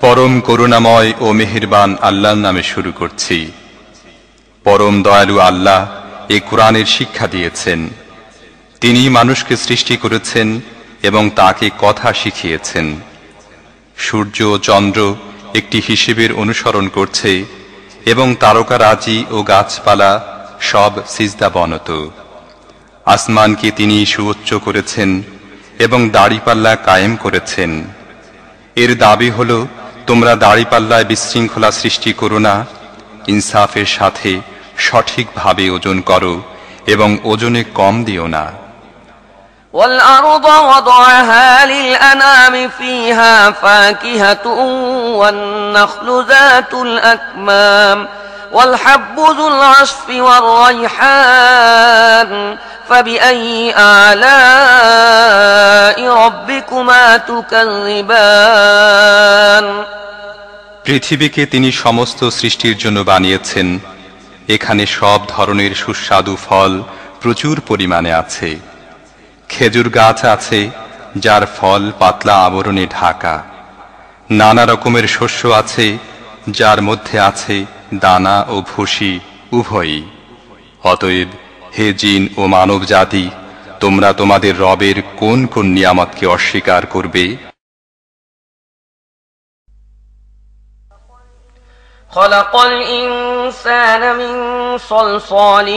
পরম করুণাময় ও মেহেরবান আল্লাহর নামে শুরু করছি। পরম দয়ালু আল্লাহ এ কোরআনের শিক্ষা দিয়েছেন। তিনি মানুষকে সৃষ্টি করেছেন এবং তাকে কথা শিখিয়েছেন। সূর্য, চন্দ্র একটি হিসেবের অনুসরণ করছে এবং তারকারাজি ও গাছপালা সব সিজদা বনত। আসমানকে তিনি সুউচ্চ করেছেন এবং দাড়িপাল্লা কায়েম করেছেন এর দাবি হল তোমরা দাড়িপাল্লায় বিশৃঙ্খলা সৃষ্টি করো না ইনসাফের সাথে সঠিকভাবে ওজন করো এবং ওজনে কম দিও না والأرض وضعها للأنام فيها فاكهة والنخل ذات الأكمام والحب ذو العصف والريحان فبأي آلاء ربكما تكذبان পৃথিবীকে তিনি সমস্ত সৃষ্টির জন্য বানিয়েছেন এখানে সব ধরনের সুস্বাদু ফল প্রচুর পরিমাণে আছে খেজুর গাছ আছে যার ফল পাতলা আবরণে ঢাকা নানা রকমের শস্য আছে যার মধ্যে আছে দানা ও ভুসি উভয়ই অতএব হে জিন ও মানব জাতি তোমরা তোমাদের রবের কোন কোন নিয়ামতকে অস্বীকার করবে خلق الإنسان من صلصال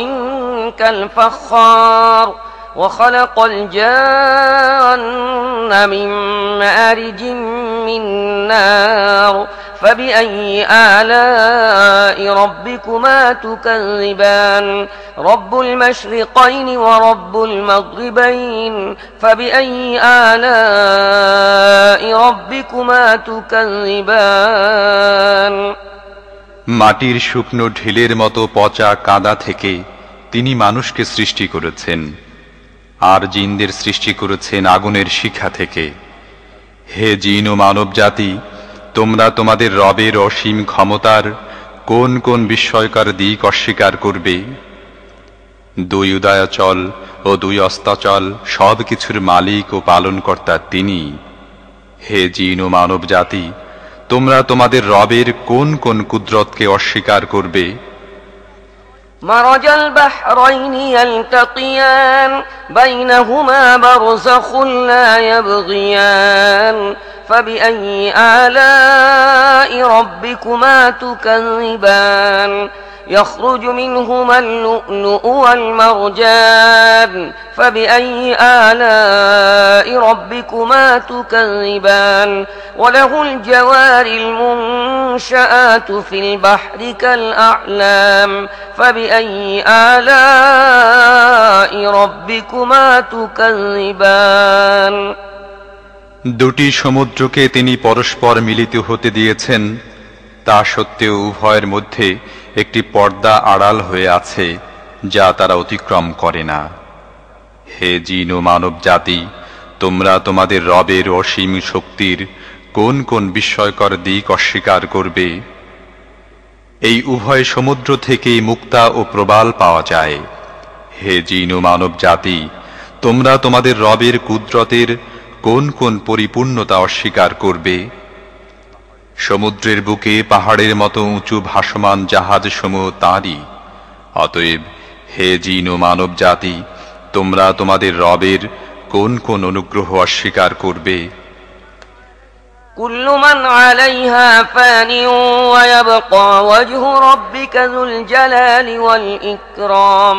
كالفخار وخلق الجان من مارج من نار فبأي آلاء ربكما تكذبان رب المشرقين ورب المغربين فبأي آلاء ربكما تكذبان মাটির শুকনো ঢিলের মতো পচা কাদা থেকে তিনি মানুষকে সৃষ্টি করেছেন আর জিনদের সৃষ্টি করেছেন আগুনের শিখা থেকে হে জিন ও মানব জাতি তোমরা তোমাদের রবের অসীম ক্ষমতার কোন কোন বিস্ময়কর দিক অস্বীকার করবে? দুই উদয়াচল ও দুই অস্তাচল সব কিছুর মালিক ও পালনকর্তা তিনি। হে জিন ও মানব জাতি তোমরা তোমাদের রবের কোন কোন কুদরতকে অস্বীকার করবে? مرج البحرين يلتقيان بينهما برزخ لا يبغيان. فبأي آلاء ربكما تكذبان؟ يخرج منهما اللؤلؤ والمرجان فبأي آلاء ربكما تكذبان وله الجوار المنشآت في البحر كالأعلام فبأي آلاء ربكما تكذبان দুটি সমুদ্রকে তিনি পরস্পর মিলিত হতে দিয়েছেন তা সত্ত্বেও উভয়ের মধ্যে একটি পর্দা আড়াল হয়ে আছে, যা তারা অতিক্রম করে না। হে জিন ও মানব জাতি তোমরা তোমাদের রবের অসীম শক্তির কোন কোন বিস্ময়কর দিক অস্বীকার করবে? এই উভয় সমুদ্র থেকেই মুক্তা ও প্রবাল পাওয়া যায়। হে জিন ও মানব জাতি তোমরা তোমাদের রবের কুদরতের কোন কোন পরিপূর্ণতা অস্বীকার করবে? সমুদ্রের বুকে পাহাড়ের মতো উঁচু ভাসমান জাহাজ সমূহ তাঁরই অতএব হে জিন ও মানব জাতি তোমরা তোমাদের রবের কোন কোন অনুগ্রহ অস্বীকার করবে كل من عليها فان ويبقى وجه ربك ذو الجلال والإكرام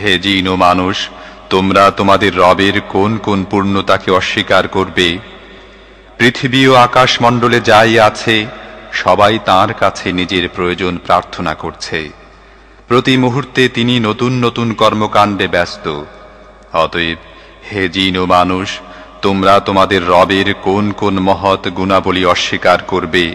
হে জিন ও মানুষ, তোমরা তোমাদের রবের কোন কোন পূর্ণতাকে অস্বীকার করবে? পৃথিবী ও আকাশমণ্ডলে যাই আছে, সবাই তার কাছে নিজের প্রয়োজন প্রার্থনা করছে। প্রতি মুহূর্তে তিনি নতুন নতুন কর্মকাণ্ডে ব্যস্ত। অতএব, হে জিন ও মানুষ, তোমরা তোমাদের রবের কোন কোন মহৎ গুণাবলী অস্বীকার করবে?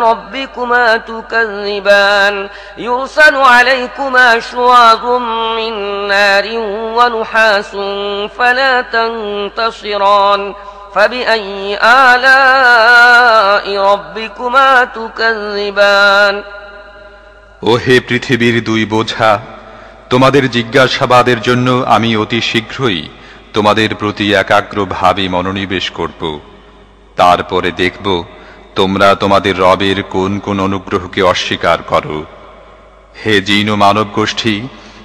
ربكما تكذبان يرسل عليكما شواظ من نار ونحاس فلا تنتصران فبأي آلاء ربكما تكذبان ও হে পৃথিবীর দুই বোঝা তোমাদের জিজ্ঞাসাবাদের জন্য আমি অতি শীঘ্রই তোমাদের প্রতি একাগ্রভাবে মনোনিবেশ করব তারপরে দেখব তোমরা তোমাদের রবের কোন কোন অনুগ্রহকে অস্বীকার করো। হে জিন ও মানব গোষ্ঠী,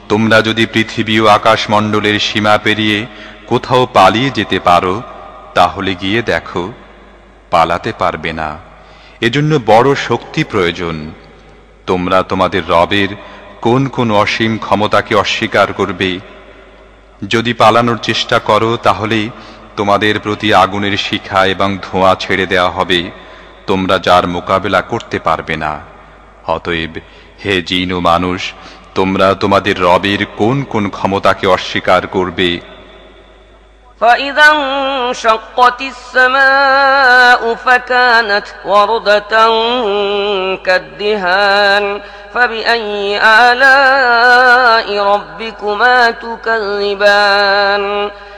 তোমরা যদি পৃথিবী ও আকাশমণ্ডলের সীমা পেরিয়ে কোথাও পালিয়ে যেতে পারো, তাহলে গিয়ে দেখো, পালাতে পারবে না। এজন্য বড় শক্তি প্রয়োজন। তোমরা তোমাদের রবের কোন কোন অসীম ক্ষমতাকে অস্বীকার করবে। যদি পালানোর চেষ্টা করো, তাহলে তোমাদের প্রতি আগুনের শিখা এবং ধোঁয়া ছেড়ে দেওয়া হবে। তোমরা যার মোকাবেলা করতে পারবে না অতএব হে জিন ও মানুষ তোমরা তোমাদের রবের কোন কোন ক্ষমতাকে অস্বীকার করবে فإذا انشقت السماء فكانت وردة كالدهان فبأي آلاء ربكما تكذبان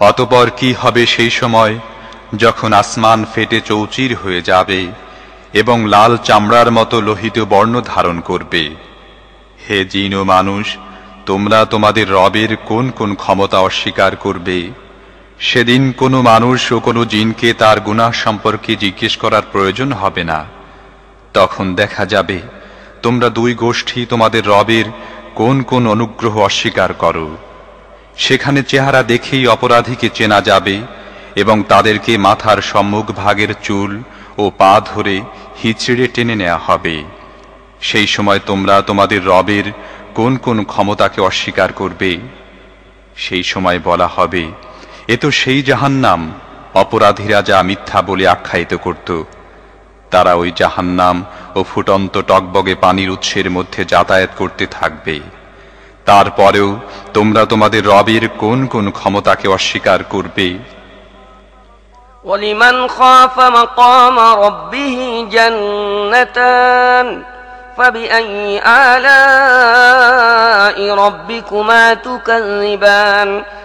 অতপর কি হবে সেই সময় যখন আসমান ফেটে চৌচির হয়ে যাবে এবং লাল চামড়ার মতো লোহিত বর্ণ ধারণ করবে? হে জিন ও মানুষ, তোমরা তোমাদের রবের কোন কোন ক্ষমতা অস্বীকার করবে? সেদিন কোনো মানুষ ও কোনো জিনকে তার গুনাহ সম্পর্কে জিজ্ঞেস করার প্রয়োজন হবে না। তখন দেখা যাবে, তোমরা দুই গোষ্ঠী তোমাদের রবের কোন কোন অনুগ্রহ অস্বীকার করো। সেখানে চেহারা দেখেই অপরাধীকে চেনা যাবে এবং তাদেরকে মাথার সম্মুখ ভাগের চুল ও পা ধরে হিচড়ে টেনে নেওয়া হবে। সেই সময় তোমরা তোমাদের রবের কোন কোন ক্ষমতাকে অস্বীকার করবে? সেই সময় বলা হবে, এ তো সেই জাহান্নাম, অপরাধীরা যা মিথ্যা বলে আখ্যায়িত করত। তারা ওই জাহান্নাম ও ফুটন্ত টকবগে পানির উৎসের মধ্যে যাতায়াত করতে থাকবে। তারপরেও তোমরা তোমাদের রবের কোন কোন ক্ষমতাকে অস্বীকার করবে ولمن خاف مقام ربه جنتان فبأي آلاء ربكما تكذبان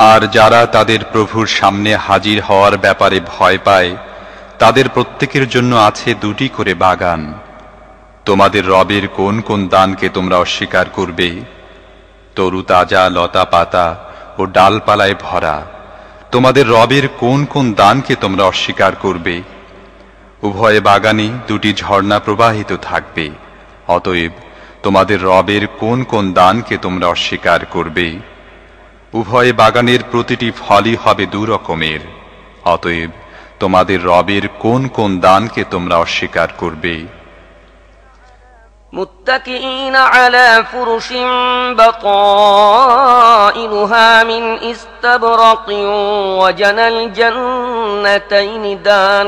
আর যারা তাদের প্রভুর সামনে হাজির হওয়ার ব্যাপারে ভয় পায়, তাদের প্রত্যেকের জন্য আছে দুটি করে বাগান। তোমাদের রবের কোন কোন দানকে তোমরা অস্বীকার করবে? তরু তাজা লতা পাতা ও ডালপালায় ভরা, তোমাদের রবের কোন কোন দানকে তোমরা অস্বীকার করবে? উভয় বাগানে দুটি ঝর্ণা প্রবাহিত থাকবে, অতএব তোমাদের রবের কোন কোন দানকে তোমরা অস্বীকার করবে? উভয় বাগানের প্রতিটি ফলই হবে দু রকমের অতএব তোমাদের রবের কোন কোন দানকে তোমরা অস্বীকার করবে متكئين على فرش بطائنها من استبرق وجنى الجنتين دان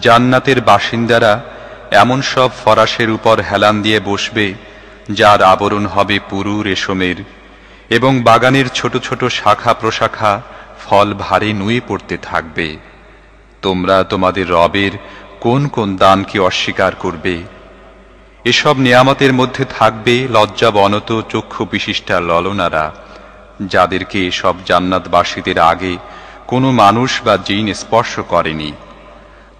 জান্নাতের বাসিন্দারা এমন সব ফরাসের উপর হেলান দিয়ে বসবে, যার আবরণ হবে পুরু রেশমের, এবং বাগানের ছোট ছোট শাখা প্রশাখা ফল ভারে নুয়ে পড়তে থাকবে। তোমরা তোমাদের রবের কোন কোন দানকে অস্বীকার করবে? এসব নিয়ামতের মধ্যে থাকবে লজ্জা বনত চক্ষু বিশিষ্টা ললনারা, যাদেরকে এসব জান্নাতবাসীদের আগে কোনো মানুষ বা জিন স্পর্শ করেনি।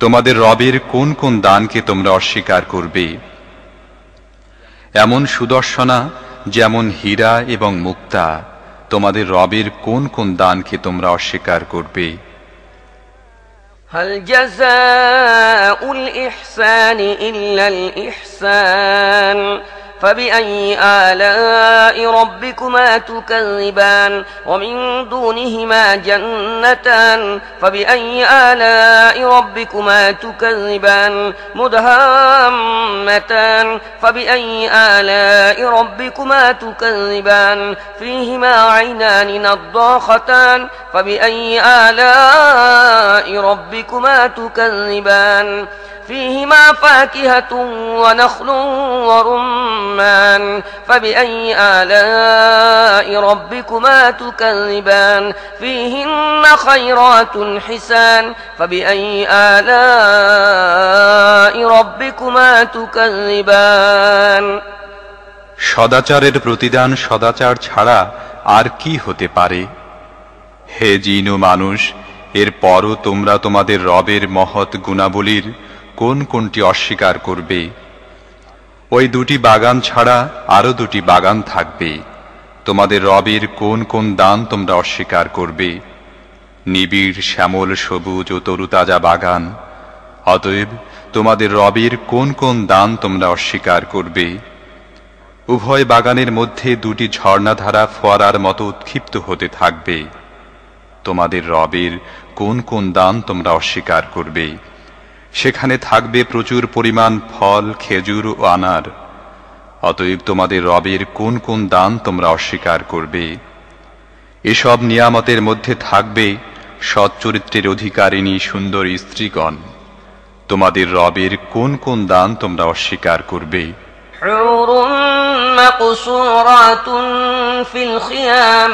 তোমাদের রবের কোন কোন দানকে তোমরা অস্বীকার করবে এমন সুদর্শনা যেমন হীরা এবং মুক্তা তোমাদের রবের কোন কোন দানকে তোমরা অস্বীকার করবে هل جزاء الإحسان إلا الإحسان فبأي آلاء ربكما تكذبان ومن دونهما جنتان فبأي آلاء ربكما تكذبان مدهامتان فبأي آلاء ربكما تكذبان فيهما عينان نضاختان فبأي آلاء ربكما تكذبان فيهما فاكهة ونخل ورمان فبأي آلاء ربكما تكذبان فيهن خيرات حسان فبأي آلاء ربكما تكذبان সদাচারের প্রতিদান সদাচার ছাড়া আর কি হতে পারে হে জিন ও মানুষ এর পরও তোমরা তোমাদের রবের মহৎ গুণাবলীর কোন কোনটি অস্বীকার করবে? ওই দুটি বাগান ছাড়া আরও দুটি বাগান থাকবে। তোমাদের রবের কোন কোন দান তোমরা অস্বীকার করবে? নিবিড়, শ্যামল, সবুজ ও তরুতাজা বাগান। অতএব তোমাদের রবের কোন কোন দান তোমরা অস্বীকার করবে? উভয় বাগানের মধ্যে দুটি ঝর্ণাধারা ফোয়ারার মতো উৎক্ষিপ্ত হতে থাকবে। তোমাদের রবের কোন কোন দান তোমরা অস্বীকার করবে? সেখানে থাকবে প্রচুর পরিমাণ ফল খেজুর ও আনার অতএব তোমাদের রবের কোন কোন দান তোমরা অস্বীকার করবে এসব নিয়ামতের মধ্যে থাকবে সচ্চরিত্রের অধিকারিণী সুন্দর স্ত্রীগণ তোমাদের রবের কোন কোন দান তোমরা অস্বীকার করবে في الخيام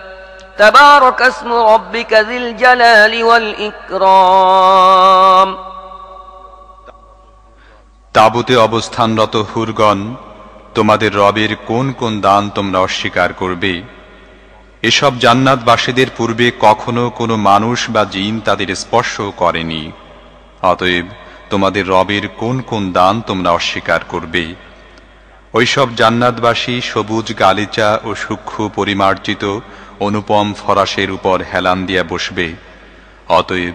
تبارك اسم ربك ذي الجلال والإكرام তাবুতে অবস্থানরত হুরগণ তোমাদের রবের কোন কোন দান তোমরা অস্বীকার করবে এসব জান্নাতবাসীদের পূর্বে কখনো কোনো মানুষ বা জিন তাদের স্পর্শ করেনি অতএব তোমাদের রবের কোন কোন দান তোমরা অস্বীকার করবে ওইসব জান্নাতবাসী সবুজ গালিচা ও সূক্ষ্ম পরিমার্জিত অনুপম ফরাসের উপর হেলান দিয়া বসবে। অতএব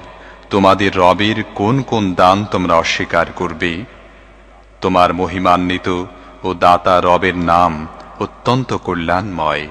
তোমাদের রবের কোন কোন দান তোমরা অস্বীকার করবে? তোমার মহিমান্বিত ও দাতা রবের নাম অত্যন্ত কল্যাণময়।